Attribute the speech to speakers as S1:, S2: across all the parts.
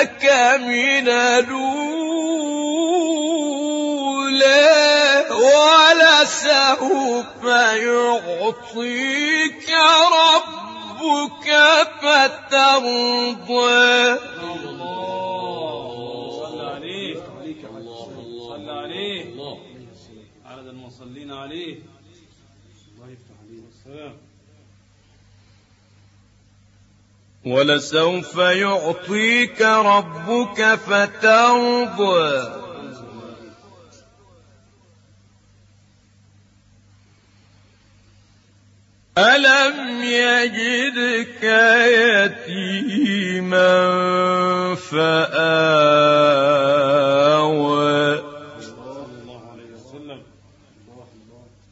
S1: لك من الأولى ولسوف يعطيك ربك فترضى.
S2: عليه. المصلين عليه. الله يفتح عليه السلام.
S1: ولسوف يعطيك ربك فترضى. ألم يجدك يتيما فآوى.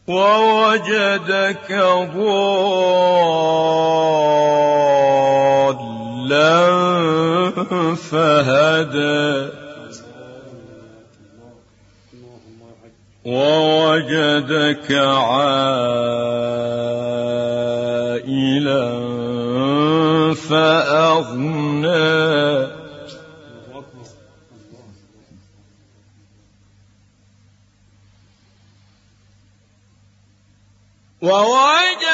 S1: ووجدك ضالا. فهدى. ووجدك عائلا فأغنى.
S2: الله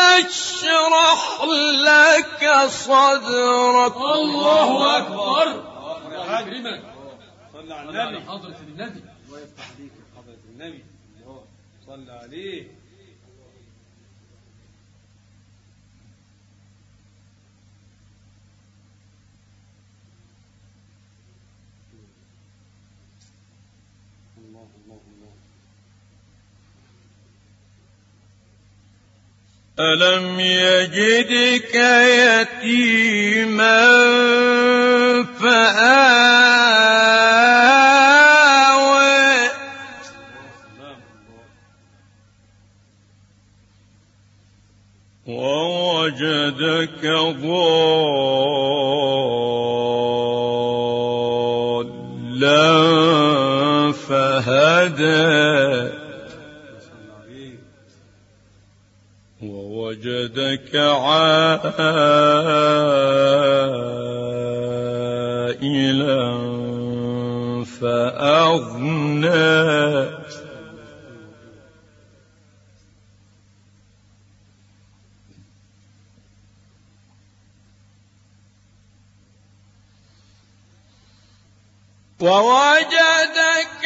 S1: نشرح لك صدرك.
S2: الله أكبر. حاج صلى على النبي.
S3: حضرة النبي.
S2: الله يفتح عليك حضرة النبي. الله صلى عليه. الله الله الله.
S1: ألم يجدك يتيما
S2: سلام
S1: ووجدك ضالا فهدى ووجدك عائلا فأغنى. ووجدك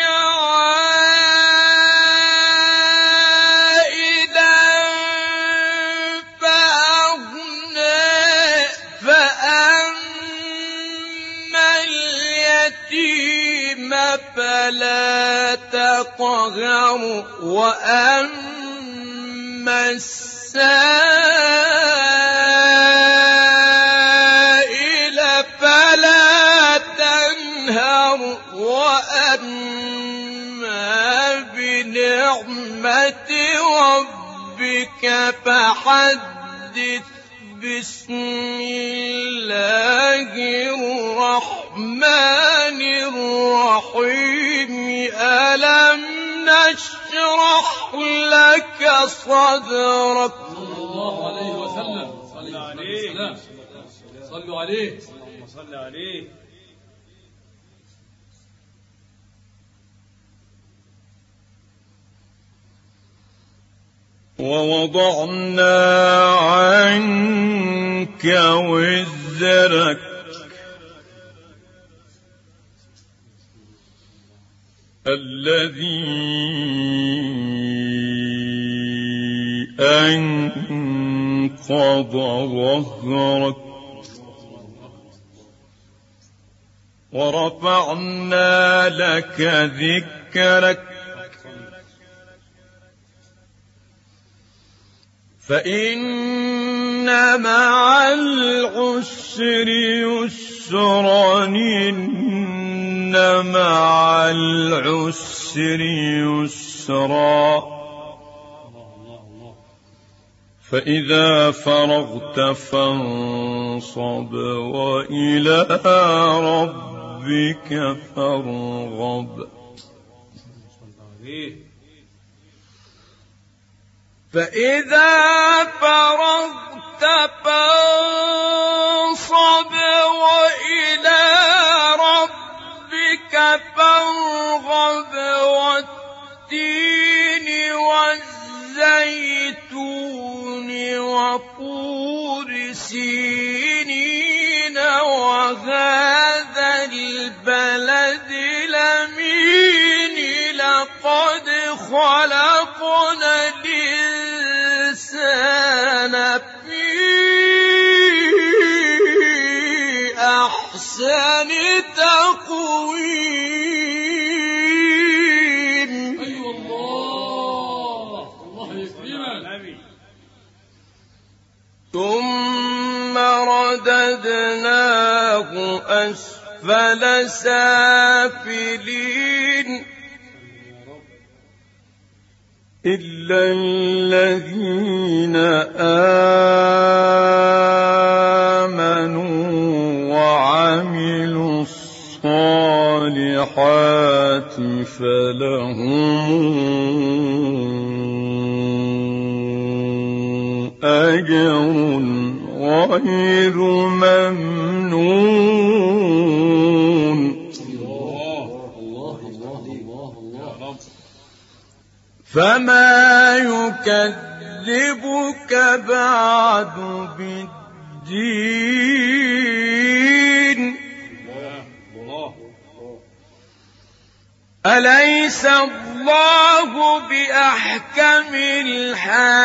S1: فلا تقهر وأما السائل فلا تنهر وأما بنعمة ربك فحدث بسم الله الرحمن الرحيم. ألم نشرح لك صدرك؟
S2: صلى الله عليه وسلم. صلى عليه صلوا عليه.
S3: اللهم صل عليه.
S4: ووضعنا عنك وزرك. الذي أنقض ظهرك ورفعنا لك ذكرك فإن مع العسر يسرا مع العسر يسرا. فإذا فرغت فانصب وإلى ربك فارغب.
S1: فإذا فرغت وطور سينين وهذا البلد رددناه أسفل سافلين.
S4: إلا الذين آمنوا وعملوا الصالحات فلهم أجر غير ممنون.
S1: فما يكذبك بعد بالدين. أليس الله بأحكم الحاكمين؟